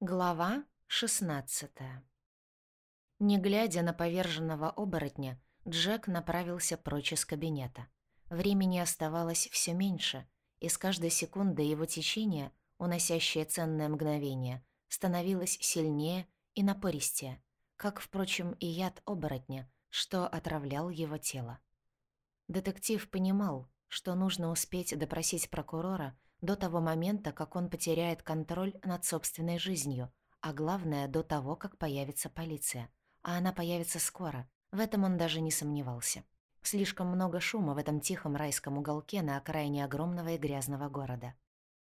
Глава 16 Не глядя на поверженного оборотня, Джек направился прочь из кабинета. Времени оставалось все меньше, и с каждой секундой его течение, уносящее ценное мгновение, становилось сильнее и напористее, как, впрочем, и яд оборотня, что отравлял его тело. Детектив понимал, что нужно успеть допросить прокурора до того момента, как он потеряет контроль над собственной жизнью, а главное, до того, как появится полиция. А она появится скоро, в этом он даже не сомневался. Слишком много шума в этом тихом райском уголке на окраине огромного и грязного города.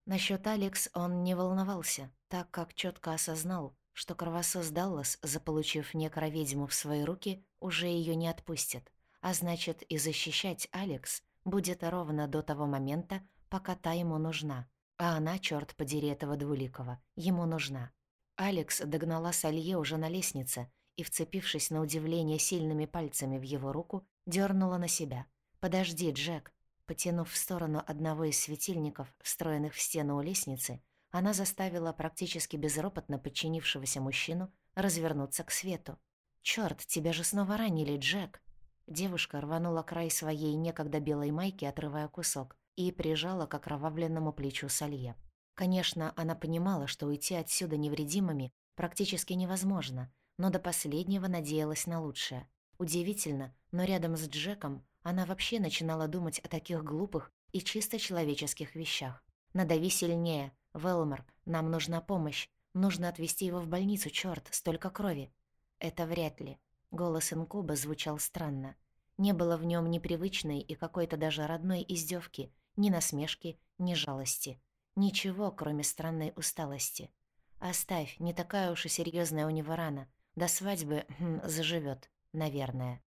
Насчёт Алекс он не волновался, так как чётко осознал, что кровосос Даллас, заполучив некроведьму в свои руки, уже её не отпустит, а значит и защищать Алекс будет ровно до того момента, пока та ему нужна. А она, черт подери этого двуликого, ему нужна. Алекс догнала Салье уже на лестнице и, вцепившись на удивление сильными пальцами в его руку, дернула на себя. «Подожди, Джек!» Потянув в сторону одного из светильников, встроенных в стену у лестницы, она заставила практически безропотно подчинившегося мужчину развернуться к свету. «Чёрт, тебя же снова ранили, Джек!» Девушка рванула край своей некогда белой майки, отрывая кусок, и прижала к окровавленному плечу Салье. Конечно, она понимала, что уйти отсюда невредимыми практически невозможно, но до последнего надеялась на лучшее. Удивительно, но рядом с Джеком она вообще начинала думать о таких глупых и чисто человеческих вещах. «Надави сильнее. Велмор, нам нужна помощь. Нужно отвезти его в больницу, чёрт, столько крови». «Это вряд ли». Голос инкуба звучал странно. Не было в нём ни привычной и какой-то даже родной издёвки, ни насмешки, ни жалости. Ничего, кроме странной усталости. Оставь, не такая уж и серьезная у него рана. До свадьбы хм, заживет, наверное.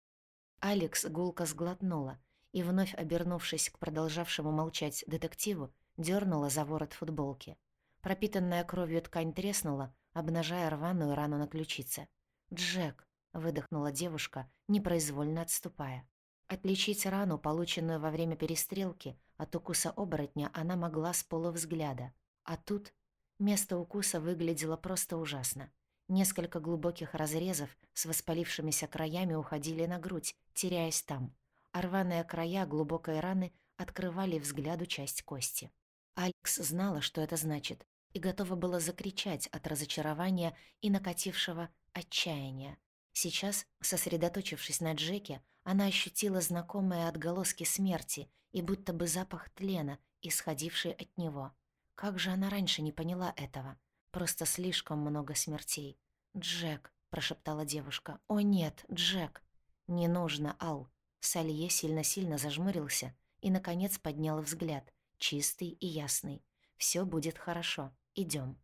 Алекс гулко сглотнула и, вновь обернувшись к продолжавшему молчать детективу, дернула за ворот футболки. Пропитанная кровью ткань треснула, обнажая рваную рану на ключице. «Джек!» — выдохнула девушка, непроизвольно отступая. Отличить рану, полученную во время перестрелки, от укуса оборотня она могла с полувзгляда. А тут место укуса выглядело просто ужасно. Несколько глубоких разрезов с воспалившимися краями уходили на грудь, теряясь там. А края глубокой раны открывали взгляду часть кости. Алекс знала, что это значит, и готова была закричать от разочарования и накатившего отчаяния. Сейчас, сосредоточившись на Джеке, она ощутила знакомые отголоски смерти и будто бы запах тлена, исходивший от него. Как же она раньше не поняла этого? Просто слишком много смертей. «Джек», — прошептала девушка. «О нет, Джек!» «Не нужно, Ал». Салье сильно-сильно зажмурился и, наконец, поднял взгляд, чистый и ясный. Все будет хорошо. Идем.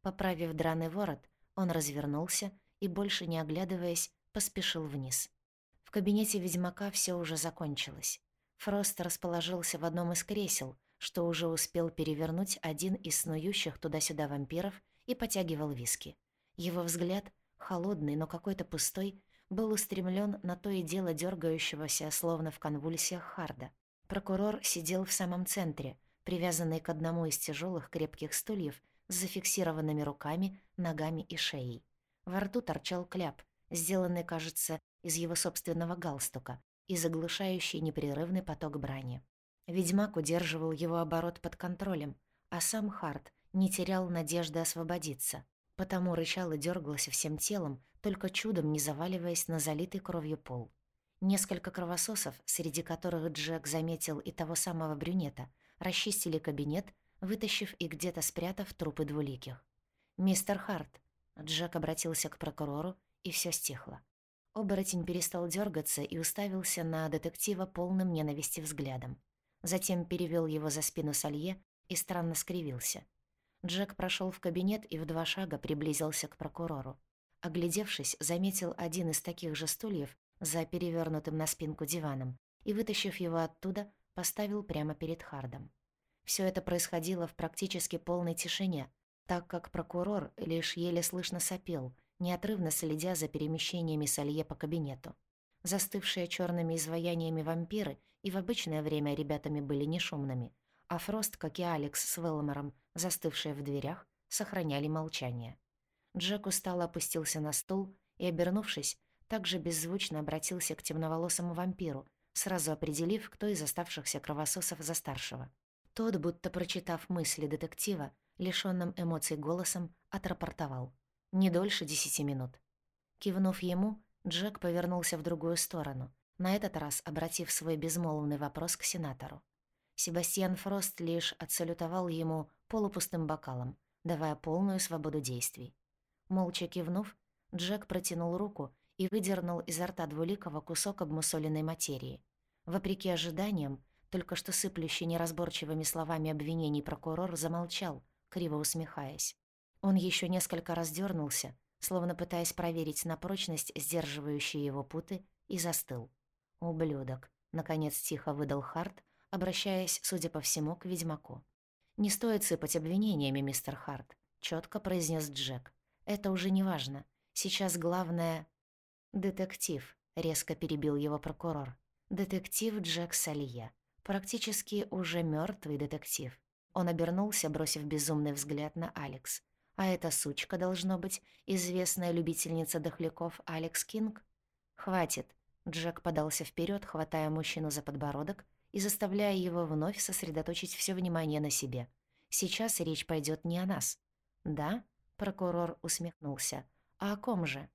Поправив драный ворот, он развернулся и, больше не оглядываясь, поспешил вниз кабинете ведьмака все уже закончилось. Фрост расположился в одном из кресел, что уже успел перевернуть один из снующих туда-сюда вампиров и потягивал виски. Его взгляд, холодный, но какой-то пустой, был устремлен на то и дело дергающегося, словно в конвульсиях Харда. Прокурор сидел в самом центре, привязанный к одному из тяжелых крепких стульев с зафиксированными руками, ногами и шеей. Во рту торчал кляп, сделанный, кажется, из его собственного галстука и заглушающий непрерывный поток брани. Ведьмак удерживал его оборот под контролем, а сам Харт не терял надежды освободиться, потому рычал и дергался всем телом, только чудом не заваливаясь на залитый кровью пол. Несколько кровососов, среди которых Джек заметил и того самого брюнета, расчистили кабинет, вытащив и где-то спрятав трупы двуликих. «Мистер Харт», — Джек обратился к прокурору, и все стихло. Оборотень перестал дергаться и уставился на детектива полным ненависти взглядом. Затем перевел его за спину Салье и странно скривился. Джек прошел в кабинет и в два шага приблизился к прокурору. Оглядевшись, заметил один из таких же стульев за перевернутым на спинку диваном и, вытащив его оттуда, поставил прямо перед Хардом. Все это происходило в практически полной тишине, так как прокурор лишь еле слышно сопел, неотрывно следя за перемещениями Салье по кабинету. Застывшие черными изваяниями вампиры и в обычное время ребятами были не шумными, а Фрост, как и Алекс с Велмором, застывшие в дверях, сохраняли молчание. Джек устало опустился на стул и, обернувшись, также беззвучно обратился к темноволосому вампиру, сразу определив, кто из оставшихся кровососов за старшего. Тот, будто прочитав мысли детектива, лишённым эмоций голосом, отрапортовал. «Не дольше десяти минут». Кивнув ему, Джек повернулся в другую сторону, на этот раз обратив свой безмолвный вопрос к сенатору. Себастьян Фрост лишь отсалютовал ему полупустым бокалом, давая полную свободу действий. Молча кивнув, Джек протянул руку и выдернул изо рта двуликого кусок обмусоленной материи. Вопреки ожиданиям, только что сыплющий неразборчивыми словами обвинений прокурор замолчал, криво усмехаясь. Он еще несколько раз дернулся, словно пытаясь проверить на прочность сдерживающие его путы, и застыл. «Ублюдок», — наконец тихо выдал Харт, обращаясь, судя по всему, к ведьмаку. «Не стоит сыпать обвинениями, мистер Харт», — четко произнес Джек. «Это уже не важно. Сейчас главное...» «Детектив», — резко перебил его прокурор. «Детектив Джек Салье. Практически уже мертвый детектив». Он обернулся, бросив безумный взгляд на Алекс. «А эта сучка, должно быть, известная любительница дохляков Алекс Кинг?» «Хватит», — Джек подался вперед, хватая мужчину за подбородок и заставляя его вновь сосредоточить все внимание на себе. «Сейчас речь пойдет не о нас». «Да?» — прокурор усмехнулся. «А о ком же?»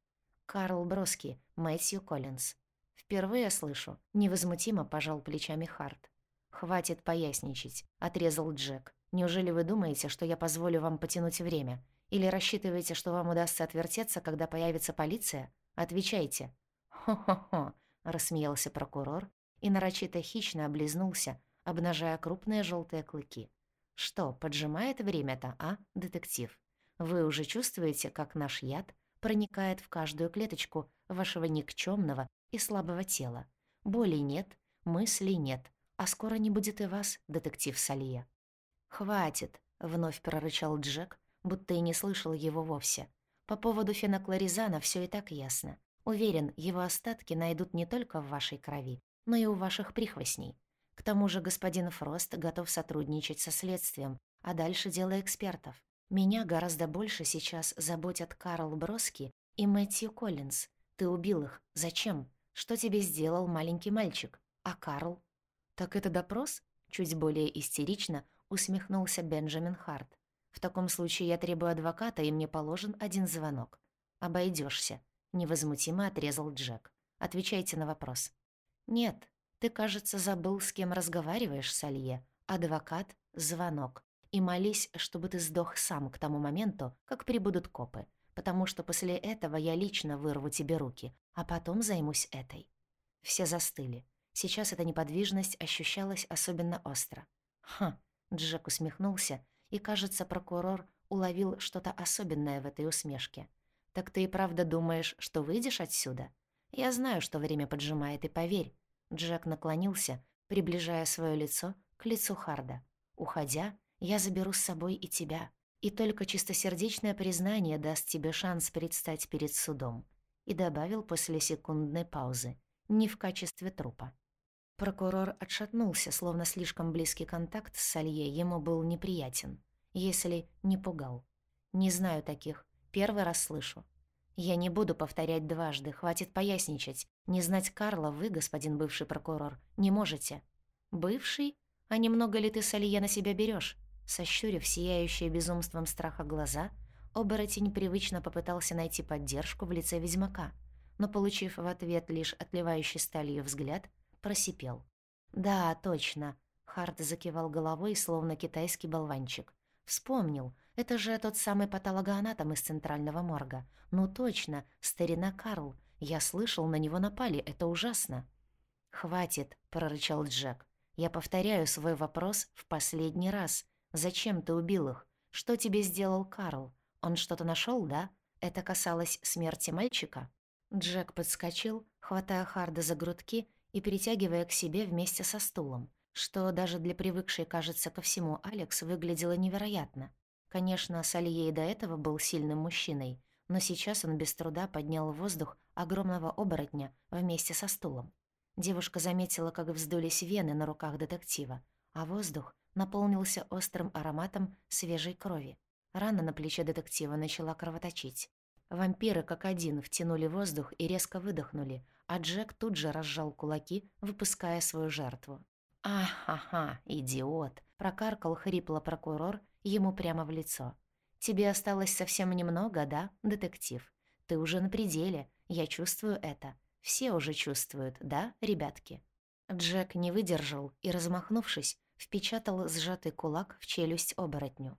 «Карл Броски, Мэтью Коллинз». «Впервые слышу», — невозмутимо пожал плечами Харт. «Хватит поясничать», — отрезал Джек. «Неужели вы думаете, что я позволю вам потянуть время? Или рассчитываете, что вам удастся отвертеться, когда появится полиция? Отвечайте». «Хо-хо-хо», — рассмеялся прокурор и нарочито хищно облизнулся, обнажая крупные желтые клыки. «Что, поджимает время-то, а, детектив? Вы уже чувствуете, как наш яд проникает в каждую клеточку вашего никчемного и слабого тела? Боли нет, мыслей нет, а скоро не будет и вас, детектив Салье». «Хватит», — вновь прорычал Джек, будто и не слышал его вовсе. «По поводу феноклоризана все и так ясно. Уверен, его остатки найдут не только в вашей крови, но и у ваших прихвостней. К тому же господин Фрост готов сотрудничать со следствием, а дальше дело экспертов. Меня гораздо больше сейчас заботят Карл Броски и Мэтью Коллинз. Ты убил их. Зачем? Что тебе сделал маленький мальчик? А Карл? Так это допрос? Чуть более истерично усмехнулся Бенджамин Харт. В таком случае я требую адвоката, и мне положен один звонок. Обойдешься, невозмутимо отрезал Джек. Отвечайте на вопрос. «Нет, ты, кажется, забыл, с кем разговариваешь, Салье. Адвокат — звонок. И молись, чтобы ты сдох сам к тому моменту, как прибудут копы, потому что после этого я лично вырву тебе руки, а потом займусь этой». Все застыли. Сейчас эта неподвижность ощущалась особенно остро. «Ха!» — Джек усмехнулся, и, кажется, прокурор уловил что-то особенное в этой усмешке. «Так ты и правда думаешь, что выйдешь отсюда?» Я знаю, что время поджимает, и поверь. Джек наклонился, приближая свое лицо к лицу Харда. Уходя, я заберу с собой и тебя. И только чистосердечное признание даст тебе шанс предстать перед судом. И добавил после секундной паузы. Не в качестве трупа. Прокурор отшатнулся, словно слишком близкий контакт с Салье ему был неприятен. Если не пугал. Не знаю таких. Первый раз слышу. «Я не буду повторять дважды, хватит поясничать. Не знать Карла вы, господин бывший прокурор, не можете». «Бывший? А немного ли ты с Алье на себя берёшь?» Сощурив сияющие безумством страха глаза, оборотень привычно попытался найти поддержку в лице ведьмака, но, получив в ответ лишь отливающий сталью взгляд, просипел. «Да, точно», — Харт закивал головой, словно китайский болванчик. «Вспомнил, это же тот самый патологоанатом из центрального морга. Ну точно, старина Карл. Я слышал, на него напали, это ужасно. «Хватит», — прорычал Джек. «Я повторяю свой вопрос в последний раз. Зачем ты убил их? Что тебе сделал Карл? Он что-то нашел, да? Это касалось смерти мальчика?» Джек подскочил, хватая Харда за грудки и перетягивая к себе вместе со стулом, что даже для привыкшей, кажется, ко всему Алекс выглядело невероятно. Конечно, Салье и до этого был сильным мужчиной, но сейчас он без труда поднял в воздух огромного оборотня вместе со стулом. Девушка заметила, как вздулись вены на руках детектива, а воздух наполнился острым ароматом свежей крови. Рана на плече детектива начала кровоточить. Вампиры как один втянули воздух и резко выдохнули, а Джек тут же разжал кулаки, выпуская свою жертву. «Ах-ха-ха, идиот!» — прокаркал хрипло прокурор ему прямо в лицо. «Тебе осталось совсем немного, да, детектив? Ты уже на пределе, я чувствую это. Все уже чувствуют, да, ребятки?» Джек не выдержал и, размахнувшись, впечатал сжатый кулак в челюсть оборотню.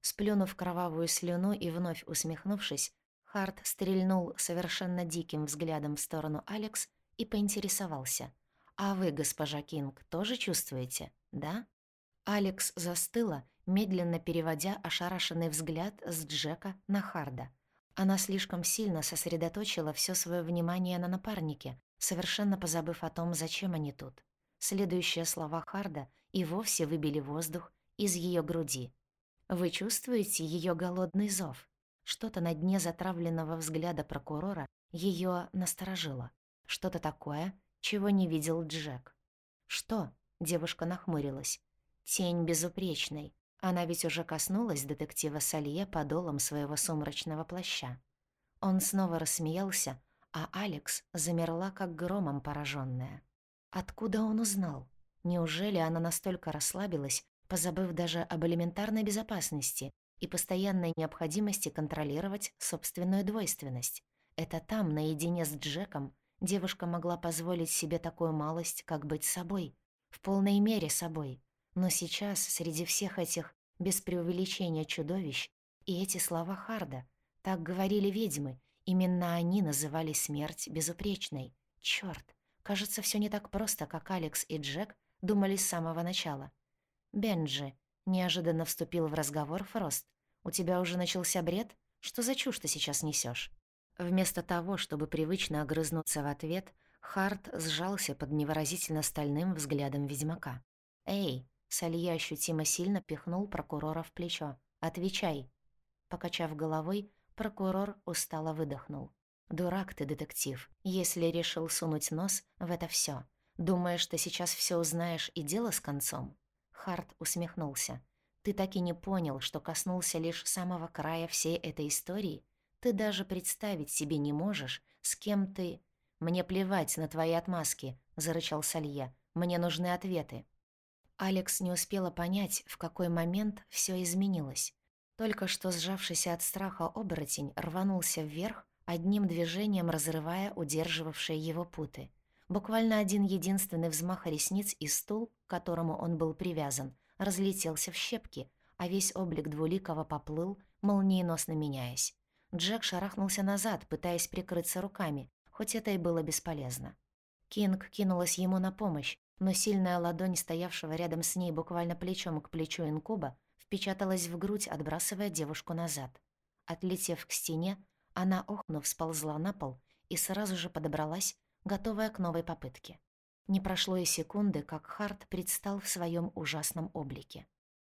Сплюнув кровавую слюну и вновь усмехнувшись, Харт стрельнул совершенно диким взглядом в сторону Алекс и поинтересовался. «А вы, госпожа Кинг, тоже чувствуете, да?» Алекс застыла, медленно переводя ошарашенный взгляд с Джека на Харда. Она слишком сильно сосредоточила все свое внимание на напарнике, совершенно позабыв о том, зачем они тут. Следующие слова Харда и вовсе выбили воздух из ее груди. «Вы чувствуете ее голодный зов?» Что-то на дне затравленного взгляда прокурора ее насторожило. Что-то такое, чего не видел Джек. «Что?» — девушка нахмурилась. «Тень безупречной. Она ведь уже коснулась детектива Салье подолом своего сумрачного плаща». Он снова рассмеялся, а Алекс замерла, как громом пораженная. Откуда он узнал? Неужели она настолько расслабилась, позабыв даже об элементарной безопасности, и постоянной необходимости контролировать собственную двойственность. Это там, наедине с Джеком, девушка могла позволить себе такую малость, как быть собой, в полной мере собой. Но сейчас, среди всех этих, без преувеличения чудовищ, и эти слова Харда, так говорили ведьмы, именно они называли смерть безупречной. Чёрт, кажется, всё не так просто, как Алекс и Джек думали с самого начала. «Бенджи», Неожиданно вступил в разговор Фрост. «У тебя уже начался бред? Что за чушь ты сейчас несешь? Вместо того, чтобы привычно огрызнуться в ответ, Харт сжался под невыразительно стальным взглядом ведьмака. «Эй!» — Салья ощутимо сильно пихнул прокурора в плечо. «Отвечай!» Покачав головой, прокурор устало выдохнул. «Дурак ты, детектив, если решил сунуть нос в это всё. Думаешь, ты сейчас всё узнаешь и дело с концом?» Харт усмехнулся. «Ты так и не понял, что коснулся лишь самого края всей этой истории? Ты даже представить себе не можешь, с кем ты...» «Мне плевать на твои отмазки», — зарычал Салье. «Мне нужны ответы». Алекс не успела понять, в какой момент все изменилось. Только что сжавшийся от страха оборотень рванулся вверх, одним движением разрывая удерживавшие его путы. Буквально один единственный взмах ресниц и стул, к которому он был привязан, разлетелся в щепки, а весь облик двуликого поплыл, молниеносно меняясь. Джек шарахнулся назад, пытаясь прикрыться руками, хоть это и было бесполезно. Кинг кинулась ему на помощь, но сильная ладонь стоявшего рядом с ней буквально плечом к плечу инкуба впечаталась в грудь, отбрасывая девушку назад. Отлетев к стене, она, охнув, сползла на пол и сразу же подобралась, готовая к новой попытке. Не прошло и секунды, как Харт предстал в своем ужасном облике.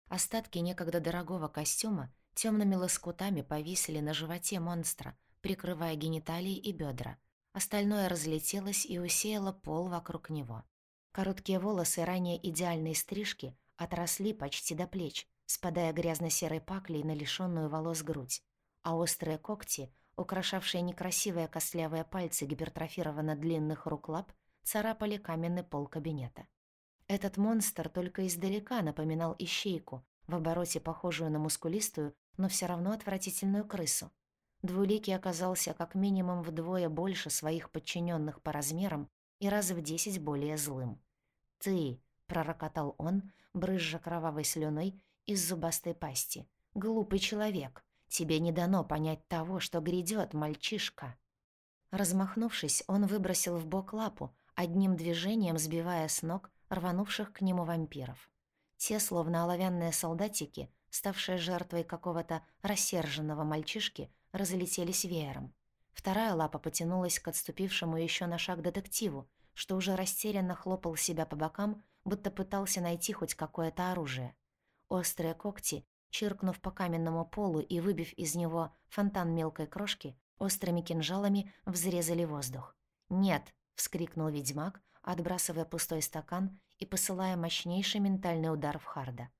Остатки некогда дорогого костюма темными лоскутами повисли на животе монстра, прикрывая гениталии и бедра. Остальное разлетелось и усеяло пол вокруг него. Короткие волосы ранее идеальной стрижки отросли почти до плеч, спадая грязно-серой паклей на лишённую волос грудь, а острые когти украшавшие некрасивые костлявые пальцы гипертрофированно длинных рук лап, царапали каменный пол кабинета. Этот монстр только издалека напоминал ищейку, в обороте похожую на мускулистую, но все равно отвратительную крысу. Двуликий оказался как минимум вдвое больше своих подчиненных по размерам и раз в десять более злым. «Ты», — пророкотал он, брызжа кровавой слюной из зубастой пасти, — «глупый человек, Тебе не дано понять того, что грядет, мальчишка». Размахнувшись, он выбросил в бок лапу, одним движением сбивая с ног рванувших к нему вампиров. Те, словно оловянные солдатики, ставшие жертвой какого-то рассерженного мальчишки, разлетелись веером. Вторая лапа потянулась к отступившему еще на шаг детективу, что уже растерянно хлопал себя по бокам, будто пытался найти хоть какое-то оружие. Острые когти Чиркнув по каменному полу и выбив из него фонтан мелкой крошки, острыми кинжалами взрезали воздух. «Нет!» — вскрикнул ведьмак, отбрасывая пустой стакан и посылая мощнейший ментальный удар в Харда.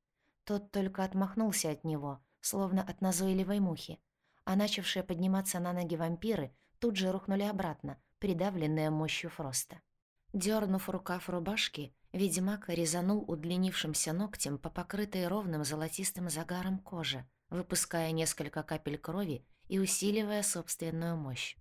Тот только отмахнулся от него, словно от назойливой мухи, а начавшие подниматься на ноги вампиры тут же рухнули обратно, придавленные мощью Фроста. Дёрнув рукав рубашки, ведьмак резанул удлинившимся ногтем по покрытой ровным золотистым загаром коже, выпуская несколько капель крови и усиливая собственную мощь.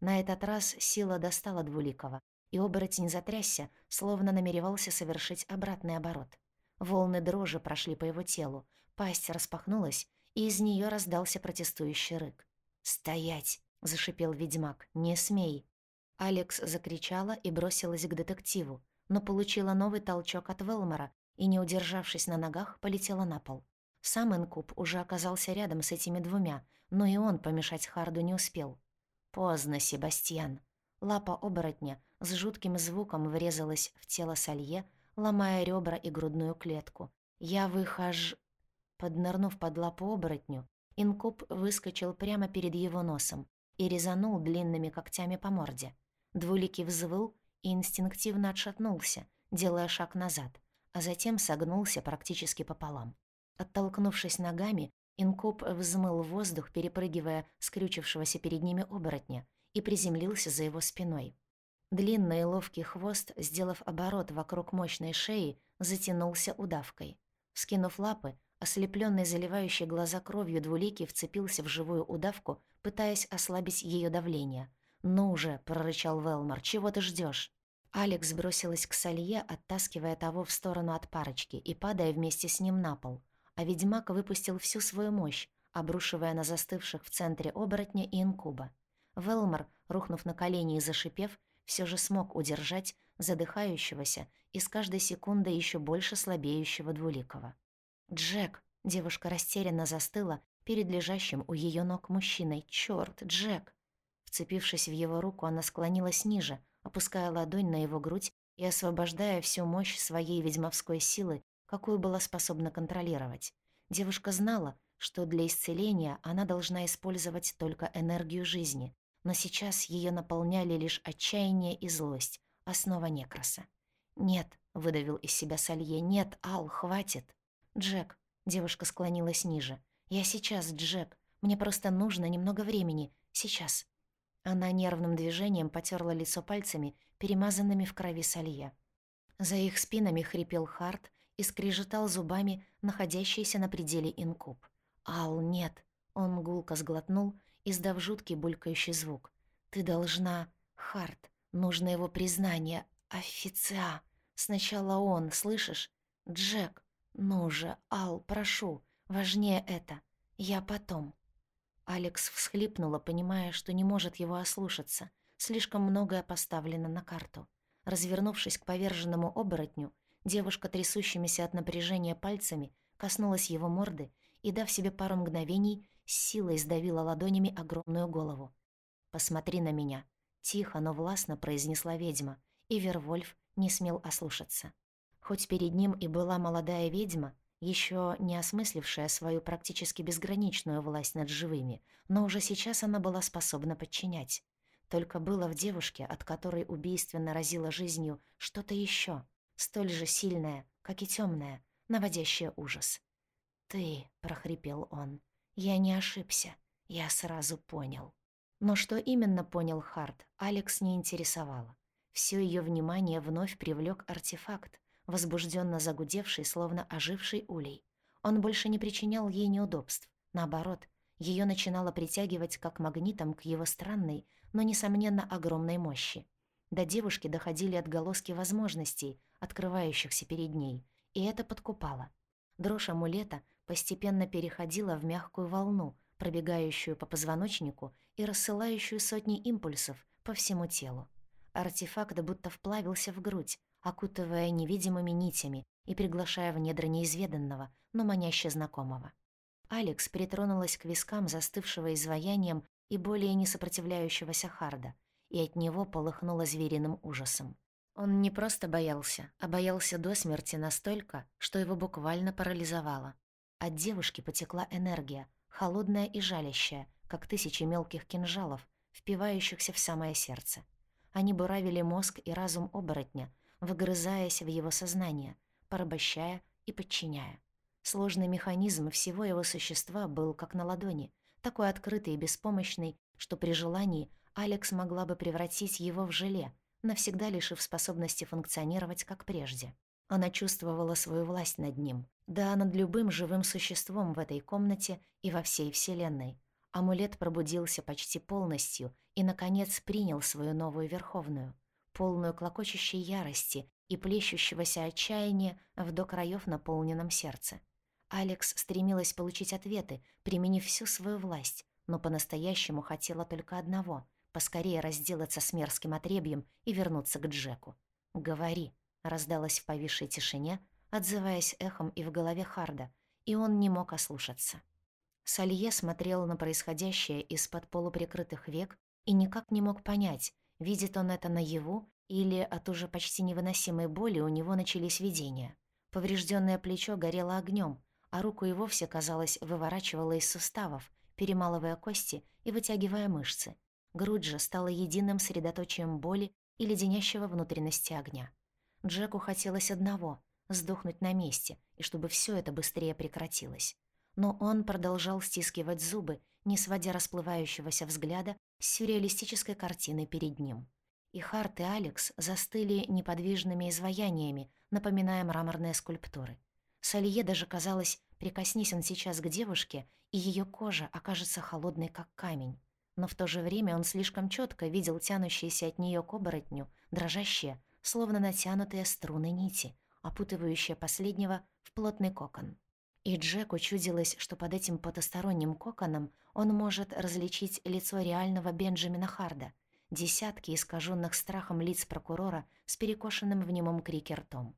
На этот раз сила достала Двуликова, и оборотень затрясся, словно намеревался совершить обратный оборот. Волны дрожи прошли по его телу, пасть распахнулась, и из нее раздался протестующий рык. «Стоять!» — зашипел ведьмак. «Не смей!» Алекс закричала и бросилась к детективу, но получила новый толчок от Велмора и, не удержавшись на ногах, полетела на пол. Сам Инкуб уже оказался рядом с этими двумя, но и он помешать Харду не успел. Поздно, Себастьян. Лапа оборотня с жутким звуком врезалась в тело Салье, ломая ребра и грудную клетку. «Я выхожу...» Поднырнув под лапу оборотню, инкуб выскочил прямо перед его носом и резанул длинными когтями по морде. Двуликий взвыл и инстинктивно отшатнулся, делая шаг назад, а затем согнулся практически пополам. Оттолкнувшись ногами, инкуб взмыл воздух, перепрыгивая скрючившегося перед ними оборотня, и приземлился за его спиной. Длинный и ловкий хвост, сделав оборот вокруг мощной шеи, затянулся удавкой. Скинув лапы, ослеплённый заливающий глаза кровью двуликий вцепился в живую удавку, пытаясь ослабить её давление. «Ну уже!» — прорычал Велмор. «Чего ты ждёшь?» Алекс бросилась к Салье, оттаскивая того в сторону от парочки и падая вместе с ним на пол. А ведьмак выпустил всю свою мощь, обрушивая на застывших в центре оборотня и инкуба. Велмор, рухнув на колени и зашипев, все же смог удержать задыхающегося и с каждой секундой еще больше слабеющего двуликого. «Джек!» — девушка растерянно застыла перед лежащим у ее ног мужчиной. «Чёрт, Джек!» Вцепившись в его руку, она склонилась ниже, опуская ладонь на его грудь и освобождая всю мощь своей ведьмовской силы, какую была способна контролировать. Девушка знала, что для исцеления она должна использовать только энергию жизни, но сейчас ее наполняли лишь отчаяние и злость, основа некроса. «Нет», — выдавил из себя Салье, — «нет, Ал, хватит». «Джек», — девушка склонилась ниже, — «я сейчас, Джек, мне просто нужно немного времени, сейчас». Она нервным движением потерла лицо пальцами, перемазанными в крови солье. За их спинами хрипел Харт и скрежетал зубами находящийся на пределе инкуб. «Ал, нет!» Он гулко сглотнул, издав жуткий булькающий звук. «Ты должна... Харт, нужно его признание. Официа! Сначала он, слышишь? Джек! Ну же, Ал, прошу, важнее это. Я потом». Алекс всхлипнула, понимая, что не может его ослушаться. Слишком многое поставлено на карту. Развернувшись к поверженному оборотню, девушка, трясущимися от напряжения пальцами, коснулась его морды и, дав себе пару мгновений, с силой сдавила ладонями огромную голову. «Посмотри на меня», — тихо, но властно произнесла ведьма, и Вервольф не смел ослушаться. Хоть перед ним и была молодая ведьма, еще не осмыслившая свою практически безграничную власть над живыми, но уже сейчас она была способна подчинять. Только было в девушке, от которой убийственно разило жизнью, что-то еще, столь же сильное, как и темное, наводящее ужас. «Ты», — прохрипел он, — «я не ошибся, я сразу понял». Но что именно понял Харт, Алекс не интересовало. Все ее внимание вновь привлек артефакт, возбужденно загудевший, словно оживший улей. Он больше не причинял ей неудобств. Наоборот, ее начинало притягивать как магнитом к его странной, но, несомненно, огромной мощи. До девушки доходили отголоски возможностей, открывающихся перед ней, и это подкупало. Дрожь амулета постепенно переходила в мягкую волну, пробегающую по позвоночнику и рассылающую сотни импульсов по всему телу. Артефакт будто вплавился в грудь, окутывая невидимыми нитями и приглашая в недра неизведанного, но маняще знакомого. Алекс притронулась к вискам застывшего изваянием и более не сопротивляющегося Харда, и от него полыхнуло звериным ужасом. Он не просто боялся, а боялся до смерти настолько, что его буквально парализовало. От девушки потекла энергия, холодная и жалящая, как тысячи мелких кинжалов, впивающихся в самое сердце. Они буравили мозг и разум оборотня, выгрызаясь в его сознание, порабощая и подчиняя. Сложный механизм всего его существа был как на ладони, такой открытый и беспомощный, что при желании Алекс могла бы превратить его в желе, навсегда лишив способности функционировать как прежде. Она чувствовала свою власть над ним, да над любым живым существом в этой комнате и во всей Вселенной. Амулет пробудился почти полностью и, наконец, принял свою новую Верховную, полную клокочущей ярости и плещущегося отчаяния в до краёв наполненном сердце. Алекс стремилась получить ответы, применив всю свою власть, но по-настоящему хотела только одного — поскорее разделаться с мерзким отребьем и вернуться к Джеку. «Говори», — раздалась в повисшей тишине, отзываясь эхом и в голове Харда, и он не мог ослушаться. Салье смотрел на происходящее из-под полуприкрытых век и никак не мог понять, видит он это наяву или от уже почти невыносимой боли у него начались видения. Поврежденное плечо горело огнем, а руку и вовсе, казалось, выворачивала из суставов, перемалывая кости и вытягивая мышцы. Грудь же стала единым средоточием боли и леденящего внутренности огня. Джеку хотелось одного — сдохнуть на месте, и чтобы все это быстрее прекратилось. Но он продолжал стискивать зубы, не сводя расплывающегося взгляда сюрреалистической картиной перед ним. И Харт и Алекс застыли неподвижными изваяниями, напоминая мраморные скульптуры. Салье даже казалось, прикоснись он сейчас к девушке, и ее кожа окажется холодной, как камень. Но в то же время он слишком четко видел тянущиеся от нее к оборотню, дрожащие, словно натянутые струны нити, опутывающие последнего в плотный кокон. И Джеку чудилось, что под этим потусторонним коконом он может различить лицо реального Бенджамина Харда, десятки искаженных страхом лиц прокурора с перекошенным в немом крике ртом.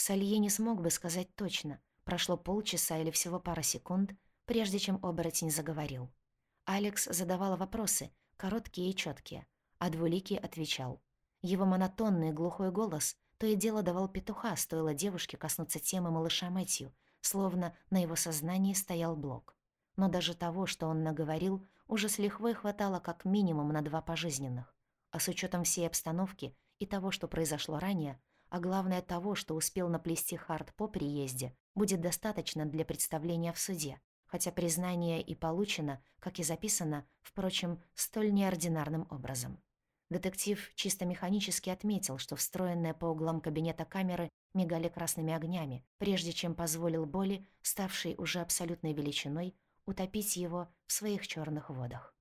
Салье не смог бы сказать точно, прошло полчаса или всего пара секунд, прежде чем оборотень заговорил. Алекс задавала вопросы, короткие и четкие, а Двуликий отвечал. Его монотонный глухой голос то и дело давал петуха, стоило девушке коснуться темы малыша Мэтью, словно на его сознании стоял блок. Но даже того, что он наговорил, уже с лихвой хватало как минимум на два пожизненных. А с учетом всей обстановки и того, что произошло ранее, а главное того, что успел наплести Харт по приезде, будет достаточно для представления в суде, хотя признание и получено, как и записано, впрочем, столь неординарным образом. Детектив чисто механически отметил, что встроенные по углам кабинета камеры мигали красными огнями, прежде чем позволил боли, ставшей уже абсолютной величиной, утопить его в своих черных водах.